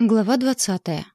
Глава 20.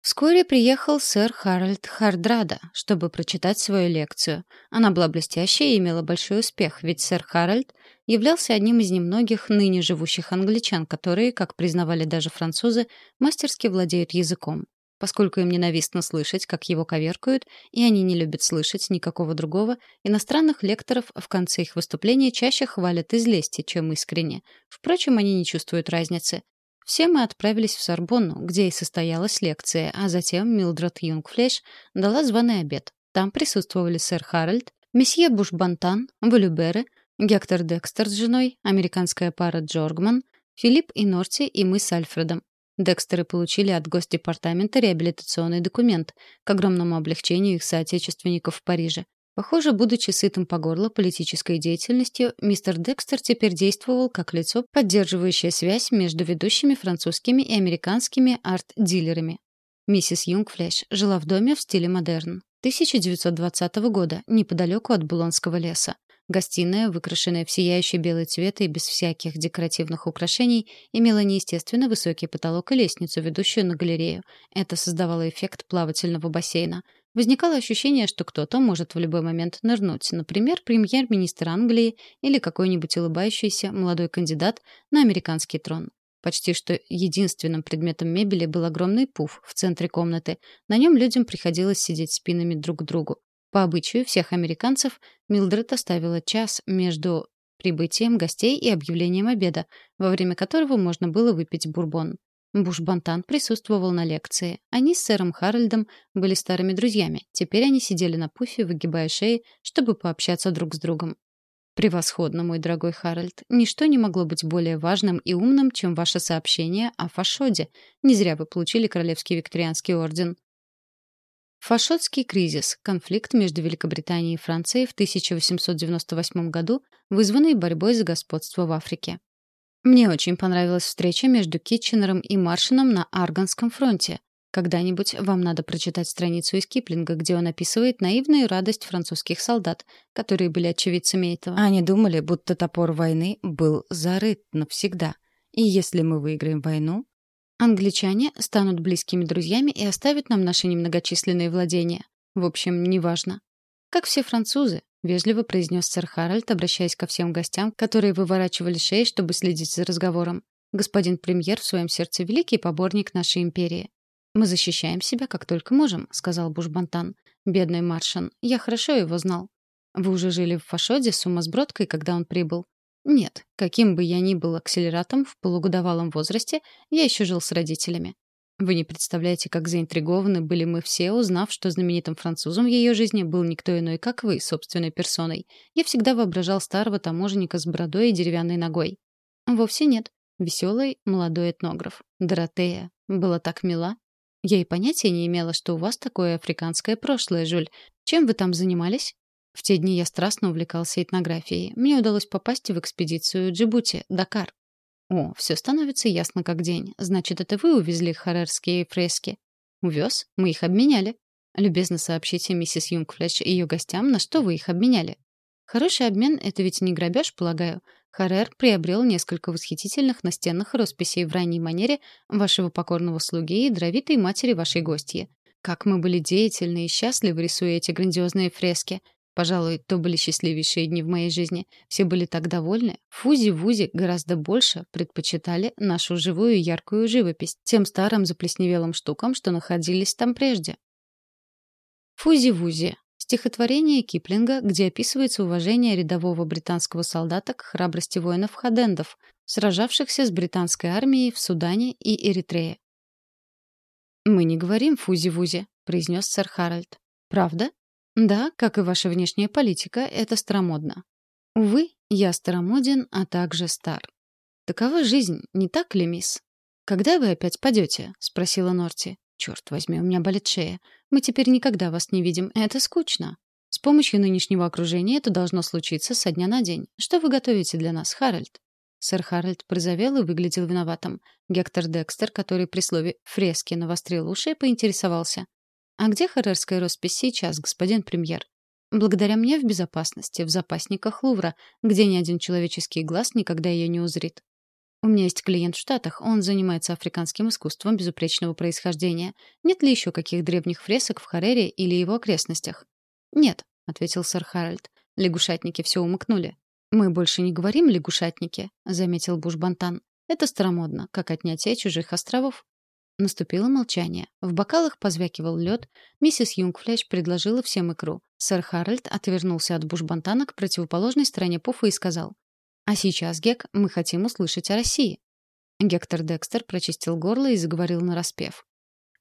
Вскоре приехал сэр Харальд Хардрада, чтобы прочитать свою лекцию. Она была блестящей и имела большой успех, ведь сэр Харальд являлся одним из немногих ныне живущих англичан, которые, как признавали даже французы, мастерски владеют языком. Поскольку им ненавистно слышать, как его коверкают, и они не любят слышать никакого другого, иностранных лекторов в конце их выступления чаще хвалят из лести, чем искренне. Впрочем, они не чувствуют разницы. Все мы отправились в Сорбонну, где и состоялась лекция, а затем Милдред Юнгфлеш дала званый обед. Там присутствовали сэр Харальд, месье Бушбантан, Валюберы, Гектор Декстер с женой, американская пара Джоргман, Филипп и Норти и мы с Альфредом. Декстеры получили от Госдепартамента реабилитационный документ к огромному облегчению их соотечественников в Париже. Похоже, будучи сытым по горло политической деятельностью, мистер Декстер теперь действовал как лицо, поддерживающее связь между ведущими французскими и американскими арт-дилерами. Миссис Юнгфлеш жила в доме в стиле модерн. 1920 года, неподалеку от Булонского леса. Гостиная, выкрашенная в сияющий белый цвет и без всяких декоративных украшений, имела неестественно высокий потолок и лестницу, ведущую на галерею. Это создавало эффект плавательного бассейна. Возникало ощущение, что кто-то может в любой момент нырнуть, например, премьер-министр Англии или какой-нибудь улыбающийся молодой кандидат на американский трон. Почти что единственным предметом мебели был огромный пуф в центре комнаты. На нем людям приходилось сидеть спинами друг к другу. По обычаю всех американцев Милдред оставила час между прибытием гостей и объявлением обеда, во время которого можно было выпить бурбон. Буш-Бантан присутствовал на лекции. Они с сэром Харальдом были старыми друзьями. Теперь они сидели на пуфе, выгибая шеи, чтобы пообщаться друг с другом. Превосходно, мой дорогой Харальд. Ничто не могло быть более важным и умным, чем ваше сообщение о Фашоде. Не зря вы получили Королевский Викторианский орден. Фашотский кризис, конфликт между Великобританией и Францией в 1898 году, вызванный борьбой за господство в Африке. Мне очень понравилась встреча между Китченером и Маршином на Арганском фронте. Когда-нибудь вам надо прочитать страницу из Киплинга, где он описывает наивную радость французских солдат, которые были очевидцами этого. Они думали, будто топор войны был зарыт навсегда. И если мы выиграем войну, англичане станут близкими друзьями и оставят нам наши немногочисленные владения. В общем, неважно. Как все французы, — вежливо произнес сэр Харальд, обращаясь ко всем гостям, которые выворачивали шеи, чтобы следить за разговором. «Господин премьер в своем сердце великий поборник нашей империи». «Мы защищаем себя как только можем», — сказал Бушбантан. «Бедный Маршан. Я хорошо его знал». «Вы уже жили в Фашоде с сумасбродкой, когда он прибыл?» «Нет. Каким бы я ни был акселератом в полугодовалом возрасте, я еще жил с родителями. Вы не представляете, как заинтригованы были мы все, узнав, что знаменитым французом в ее жизни был никто иной, как вы, собственной персоной. Я всегда воображал старого таможенника с бородой и деревянной ногой. Вовсе нет. Веселый молодой этнограф. Доротея. Была так мила. Я и понятия не имела, что у вас такое африканское прошлое, Жюль. Чем вы там занимались? В те дни я страстно увлекался этнографией. Мне удалось попасть в экспедицию Джибути, Дакар. О, все становится ясно как день. Значит, это вы увезли харерские фрески? Увез? Мы их обменяли. Любезно сообщите миссис Юнгфлетч и ее гостям, на что вы их обменяли. Хороший обмен — это ведь не грабеж, полагаю. Харер приобрел несколько восхитительных настенных росписей в ранней манере вашего покорного слуги и дровитой матери вашей гостьи. Как мы были деятельны и счастливы, рисуя эти грандиозные фрески. Пожалуй, то были счастливейшие дни в моей жизни. Все были так довольны. Фузи-вузи гораздо больше предпочитали нашу живую яркую живопись тем старым заплесневелым штукам, что находились там прежде. Фузи-вузи Стихотворение Киплинга, где описывается уважение рядового британского солдата к храбрости воинов-хадендов, сражавшихся с британской армией в Судане и Эритрее. «Мы не говорим фузи-вузи», — произнес сэр Харальд. «Правда?» Да, как и ваша внешняя политика, это старомодно. Увы, я старомоден, а также стар. Такова жизнь, не так ли, мисс? Когда вы опять падете? спросила Норти. Черт возьми, у меня болит шея. Мы теперь никогда вас не видим. Это скучно. С помощью нынешнего окружения это должно случиться со дня на день. Что вы готовите для нас, Харальд? Сэр Харальд прозовел и выглядел виноватым. Гектор Декстер, который при слове «фрески» навострил уши, поинтересовался. А где харерская роспись сейчас, господин премьер? Благодаря мне в безопасности, в запасниках Лувра, где ни один человеческий глаз никогда ее не узрит. У меня есть клиент в Штатах, он занимается африканским искусством безупречного происхождения. Нет ли еще каких древних фресок в Харере или его окрестностях? Нет, ответил сэр Харальд. Лягушатники все умыкнули. Мы больше не говорим лягушатники, заметил Бушбантан. Это старомодно, как отнятие чужих островов. Наступило молчание. В бокалах позвякивал лед. Миссис Юнгфлеш предложила всем икру. Сэр Харальд отвернулся от Бушбантана к противоположной стороне пуфа и сказал: а сейчас, Гек, мы хотим услышать о России. Гектор Декстер прочистил горло и заговорил на распев.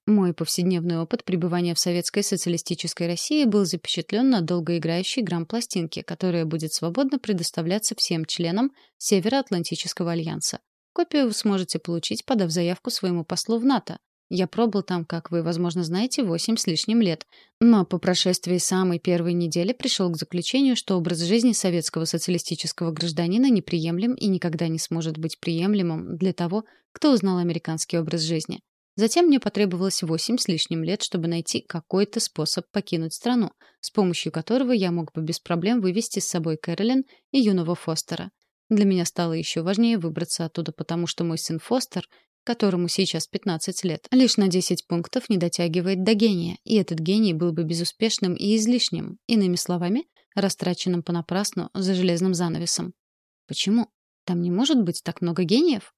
Мой повседневный опыт пребывания в советской социалистической России был запечатлен на долгоиграющей грамм-пластинке, которая будет свободно предоставляться всем членам Североатлантического альянса. Копию вы сможете получить, подав заявку своему послу в НАТО. Я пробыл там, как вы, возможно, знаете, восемь с лишним лет. Но по прошествии самой первой недели пришел к заключению, что образ жизни советского социалистического гражданина неприемлем и никогда не сможет быть приемлемым для того, кто узнал американский образ жизни. Затем мне потребовалось восемь с лишним лет, чтобы найти какой-то способ покинуть страну, с помощью которого я мог бы без проблем вывести с собой Кэролин и юного Фостера. Для меня стало еще важнее выбраться оттуда, потому что мой сын Фостер которому сейчас 15 лет, лишь на 10 пунктов не дотягивает до гения, и этот гений был бы безуспешным и излишним, иными словами, растраченным понапрасну за железным занавесом. Почему? Там не может быть так много гениев?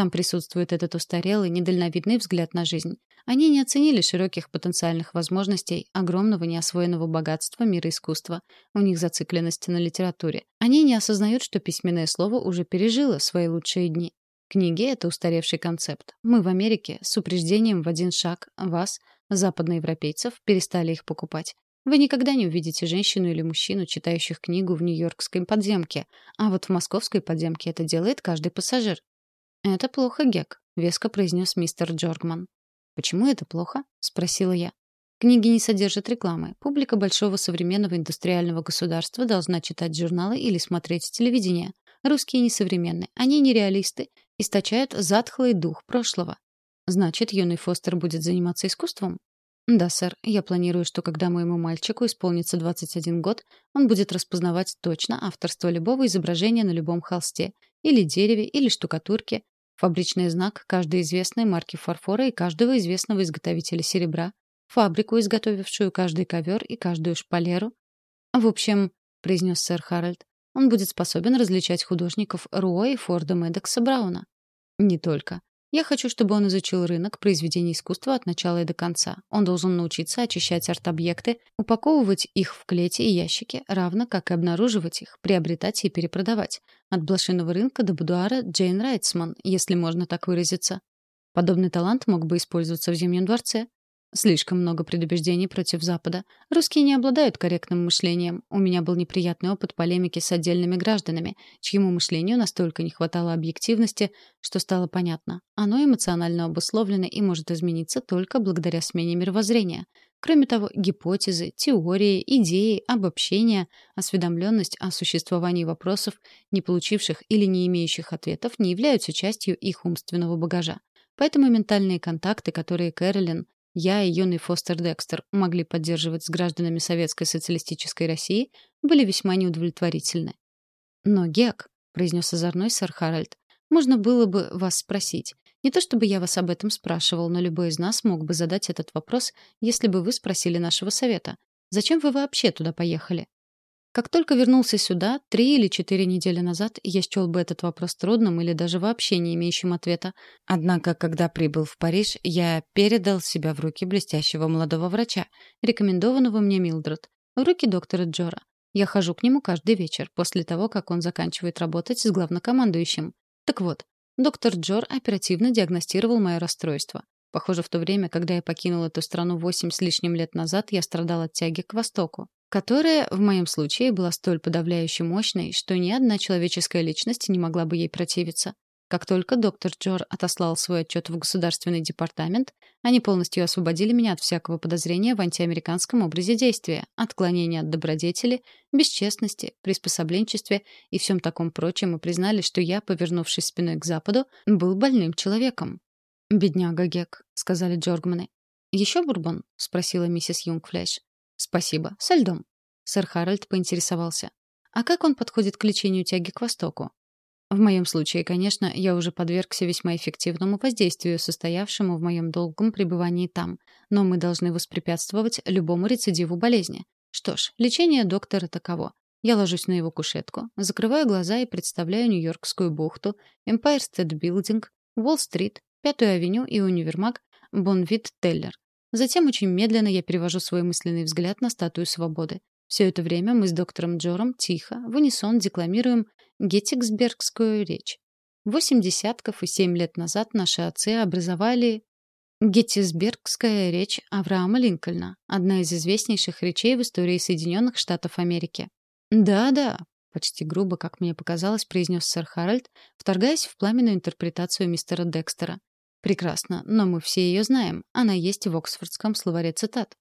Там присутствует этот устарелый, недальновидный взгляд на жизнь. Они не оценили широких потенциальных возможностей, огромного неосвоенного богатства мира искусства. У них зацикленность на литературе. Они не осознают, что письменное слово уже пережило свои лучшие дни. Книги — это устаревший концепт. Мы в Америке с упреждением в один шаг вас, западноевропейцев, перестали их покупать. Вы никогда не увидите женщину или мужчину, читающих книгу в нью-йоркской подземке, а вот в московской подземке это делает каждый пассажир. «Это плохо, Гек», — веско произнес мистер Джоргман. «Почему это плохо?» — спросила я. Книги не содержат рекламы. Публика большого современного индустриального государства должна читать журналы или смотреть телевидение. Русские несовременны, они нереалисты, источают затхлый дух прошлого. Значит, юный Фостер будет заниматься искусством? Да, сэр. Я планирую, что когда моему мальчику исполнится 21 год, он будет распознавать точно авторство любого изображения на любом холсте, или дереве, или штукатурке, фабричный знак каждой известной марки фарфора и каждого известного изготовителя серебра, фабрику, изготовившую каждый ковер и каждую шпалеру. В общем, произнес сэр Харальд, он будет способен различать художников Руо и Форда Медекса Брауна. Не только. Я хочу, чтобы он изучил рынок произведений искусства от начала и до конца. Он должен научиться очищать арт-объекты, упаковывать их в клети и ящики, равно как и обнаруживать их, приобретать и перепродавать. От блошиного рынка до будуара Джейн Райтсман, если можно так выразиться. Подобный талант мог бы использоваться в Зимнем дворце. Слишком много предубеждений против Запада. Русские не обладают корректным мышлением. У меня был неприятный опыт полемики с отдельными гражданами, чьему мышлению настолько не хватало объективности, что стало понятно. Оно эмоционально обусловлено и может измениться только благодаря смене мировоззрения. Кроме того, гипотезы, теории, идеи, обобщения, осведомленность о существовании вопросов, не получивших или не имеющих ответов, не являются частью их умственного багажа. Поэтому ментальные контакты, которые Кэролин я и юный Фостер Декстер могли поддерживать с гражданами Советской социалистической России, были весьма неудовлетворительны. «Но, Гек», — произнес озорной сэр Харальд, — «можно было бы вас спросить. Не то чтобы я вас об этом спрашивал, но любой из нас мог бы задать этот вопрос, если бы вы спросили нашего совета. Зачем вы вообще туда поехали? Как только вернулся сюда, три или четыре недели назад, я счел бы этот вопрос трудным или даже вообще не имеющим ответа. Однако, когда прибыл в Париж, я передал себя в руки блестящего молодого врача, рекомендованного мне Милдред, в руки доктора Джора. Я хожу к нему каждый вечер, после того, как он заканчивает работать с главнокомандующим. Так вот, доктор Джор оперативно диагностировал мое расстройство. Похоже, в то время, когда я покинул эту страну восемь с лишним лет назад, я страдал от тяги к востоку которая в моем случае была столь подавляюще мощной, что ни одна человеческая личность не могла бы ей противиться. Как только доктор Джор отослал свой отчет в Государственный департамент, они полностью освободили меня от всякого подозрения в антиамериканском образе действия, отклонения от добродетели, бесчестности, приспособленчестве и всем таком прочем и признали, что я, повернувшись спиной к Западу, был больным человеком. «Бедняга Гек», — сказали Джоргманы. «Еще бурбон?» — спросила миссис Юнгфлеш. «Спасибо. Со льдом». Сэр Харальд поинтересовался. «А как он подходит к лечению тяги к востоку?» В моем случае, конечно, я уже подвергся весьма эффективному воздействию, состоявшему в моем долгом пребывании там, но мы должны воспрепятствовать любому рецидиву болезни. Что ж, лечение доктора таково. Я ложусь на его кушетку, закрываю глаза и представляю Нью-Йоркскую бухту, Empire State Building, Уолл-стрит, Пятую авеню и универмаг Бонвит-Теллер. Затем очень медленно я перевожу свой мысленный взгляд на статую свободы. Все это время мы с доктором Джором тихо, в унисон декламируем Геттиксбергскую речь. Восемь десятков и семь лет назад наши отцы образовали Геттисбергская речь Авраама Линкольна, одна из известнейших речей в истории Соединенных Штатов Америки. «Да-да», — почти грубо, как мне показалось, произнес сэр Харальд, вторгаясь в пламенную интерпретацию мистера Декстера. «Прекрасно, но мы все ее знаем. Она есть в Оксфордском словаре цитат».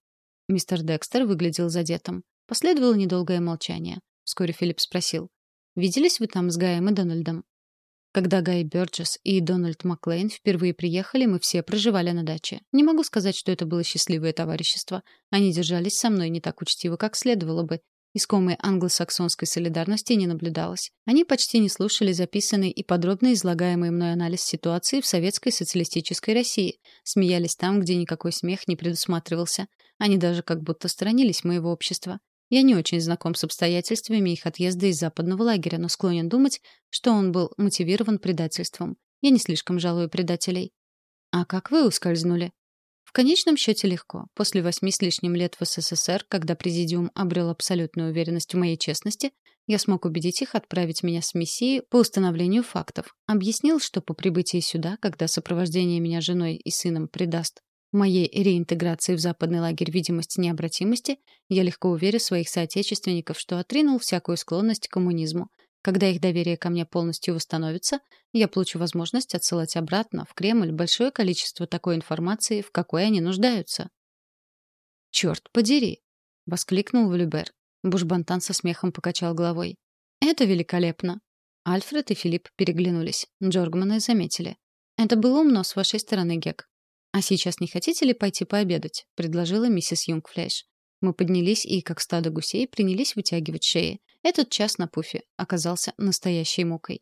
Мистер Декстер выглядел задетым. Последовало недолгое молчание. Вскоре Филипп спросил. «Виделись вы там с Гаем и Дональдом?» Когда Гай Бёрджес и Дональд Маклейн впервые приехали, мы все проживали на даче. Не могу сказать, что это было счастливое товарищество. Они держались со мной не так учтиво, как следовало бы, Искомой англосаксонской солидарности не наблюдалось. Они почти не слушали записанный и подробно излагаемый мной анализ ситуации в советской социалистической России, смеялись там, где никакой смех не предусматривался. Они даже как будто сторонились моего общества. Я не очень знаком с обстоятельствами их отъезда из западного лагеря, но склонен думать, что он был мотивирован предательством. Я не слишком жалую предателей. «А как вы ускользнули?» В конечном счете легко. После восьми с лишним лет в СССР, когда президиум обрел абсолютную уверенность в моей честности, я смог убедить их отправить меня с миссией по установлению фактов. Объяснил, что по прибытии сюда, когда сопровождение меня женой и сыном придаст моей реинтеграции в западный лагерь видимость необратимости, я легко уверю своих соотечественников, что отринул всякую склонность к коммунизму, когда их доверие ко мне полностью восстановится, я получу возможность отсылать обратно в Кремль большое количество такой информации, в какой они нуждаются. «Черт подери!» — воскликнул Валюбер. Бушбантан со смехом покачал головой. «Это великолепно!» Альфред и Филипп переглянулись. Джоргманы заметили. «Это было умно с вашей стороны, Гек. А сейчас не хотите ли пойти пообедать?» — предложила миссис Юнгфлеш. Мы поднялись и, как стадо гусей, принялись вытягивать шеи. Этот час на пуфе оказался настоящей мукой.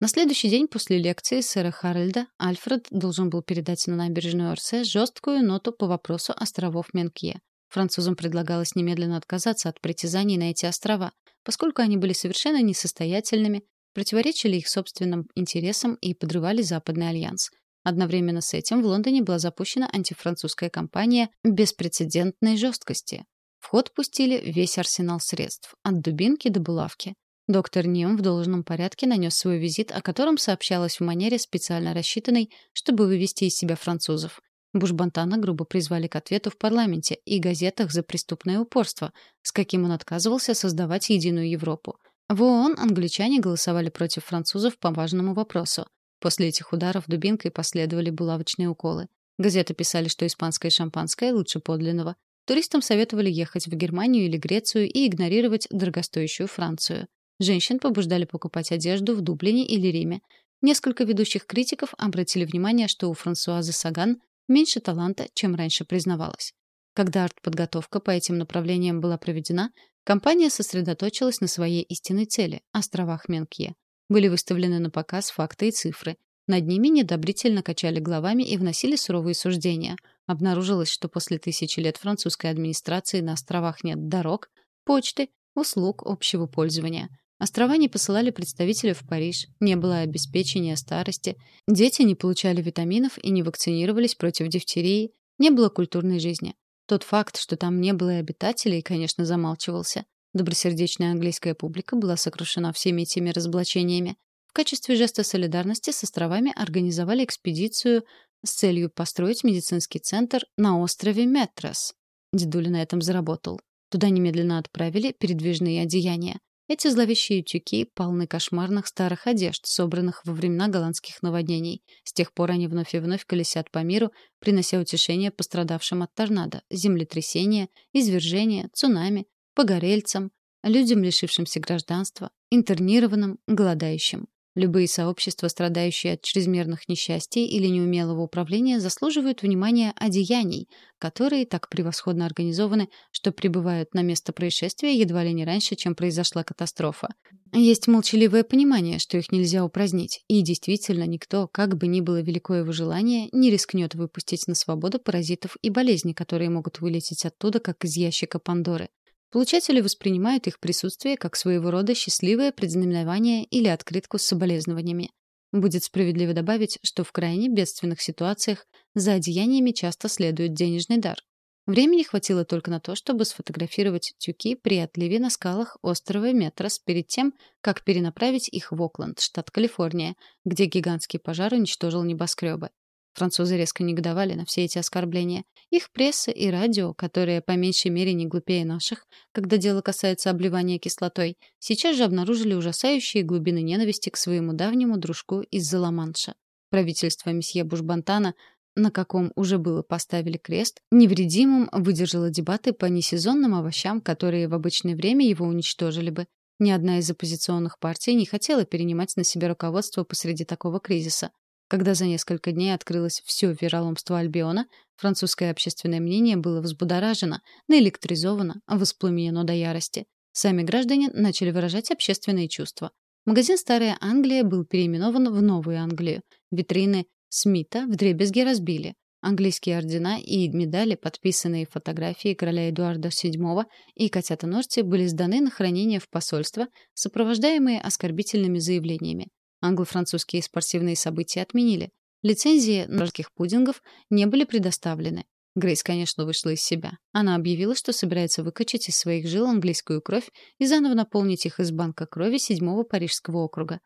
На следующий день после лекции сэра Харальда Альфред должен был передать на набережную Орсе жесткую ноту по вопросу островов Менкье. Французам предлагалось немедленно отказаться от притязаний на эти острова, поскольку они были совершенно несостоятельными, противоречили их собственным интересам и подрывали Западный альянс. Одновременно с этим в Лондоне была запущена антифранцузская кампания беспрецедентной жесткости. В ход пустили весь арсенал средств, от дубинки до булавки. Доктор Ньюм в должном порядке нанес свой визит, о котором сообщалось в манере, специально рассчитанной, чтобы вывести из себя французов. Бушбантана грубо призвали к ответу в парламенте и газетах за преступное упорство, с каким он отказывался создавать единую Европу. В ООН англичане голосовали против французов по важному вопросу. После этих ударов дубинкой последовали булавочные уколы. Газеты писали, что испанское шампанское лучше подлинного. Туристам советовали ехать в Германию или Грецию и игнорировать дорогостоящую Францию. Женщин побуждали покупать одежду в Дублине или Риме. Несколько ведущих критиков обратили внимание, что у Франсуазы Саган меньше таланта, чем раньше признавалось. Когда артподготовка по этим направлениям была проведена, компания сосредоточилась на своей истинной цели — островах Менкье. Были выставлены на показ факты и цифры. Над ними недобрительно качали головами и вносили суровые суждения. Обнаружилось, что после тысячи лет французской администрации на островах нет дорог, почты, услуг общего пользования. Острова не посылали представителей в Париж, не было обеспечения старости, дети не получали витаминов и не вакцинировались против дифтерии, не было культурной жизни. Тот факт, что там не было обитателей, конечно, замалчивался. Добросердечная английская публика была сокрушена всеми этими разоблачениями. В качестве жеста солидарности с островами организовали экспедицию с целью построить медицинский центр на острове Метрос. Дедуля на этом заработал. Туда немедленно отправили передвижные одеяния. Эти зловещие тюки полны кошмарных старых одежд, собранных во времена голландских наводнений. С тех пор они вновь и вновь колесят по миру, принося утешение пострадавшим от торнадо, землетрясения, извержения, цунами, погорельцам, людям, лишившимся гражданства, интернированным, голодающим. Любые сообщества, страдающие от чрезмерных несчастий или неумелого управления, заслуживают внимания одеяний, которые так превосходно организованы, что прибывают на место происшествия едва ли не раньше, чем произошла катастрофа. Есть молчаливое понимание, что их нельзя упразднить, и действительно никто, как бы ни было велико его желание, не рискнет выпустить на свободу паразитов и болезни, которые могут вылететь оттуда, как из ящика Пандоры. Получатели воспринимают их присутствие как своего рода счастливое предзнаменование или открытку с соболезнованиями. Будет справедливо добавить, что в крайне бедственных ситуациях за одеяниями часто следует денежный дар. Времени хватило только на то, чтобы сфотографировать тюки при отливе на скалах острова Метрос перед тем, как перенаправить их в Окленд, штат Калифорния, где гигантский пожар уничтожил небоскребы. Французы резко негодовали на все эти оскорбления. Их пресса и радио, которые по меньшей мере не глупее наших, когда дело касается обливания кислотой, сейчас же обнаружили ужасающие глубины ненависти к своему давнему дружку из-за Ла-Манша. Правительство месье Бушбантана на каком уже было поставили крест, невредимым выдержало дебаты по несезонным овощам, которые в обычное время его уничтожили бы. Ни одна из оппозиционных партий не хотела перенимать на себя руководство посреди такого кризиса. Когда за несколько дней открылось все вероломство Альбиона, французское общественное мнение было взбудоражено, наэлектризовано, воспламенено до ярости. Сами граждане начали выражать общественные чувства. Магазин «Старая Англия» был переименован в Новую Англию. Витрины Смита вдребезги разбили. Английские ордена и медали, подписанные фотографией короля Эдуарда VII и котята Норти, были сданы на хранение в посольство, сопровождаемые оскорбительными заявлениями. Англо-французские спортивные события отменили. Лицензии на русских пудингов не были предоставлены. Грейс, конечно, вышла из себя. Она объявила, что собирается выкачать из своих жил английскую кровь и заново наполнить их из банка крови седьмого парижского округа.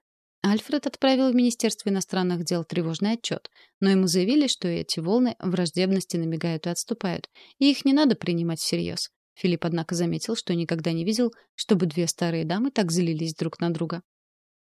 Альфред отправил в Министерство иностранных дел тревожный отчет, но ему заявили, что эти волны враждебности набегают и отступают, и их не надо принимать всерьез. Филипп, однако, заметил, что никогда не видел, чтобы две старые дамы так злились друг на друга.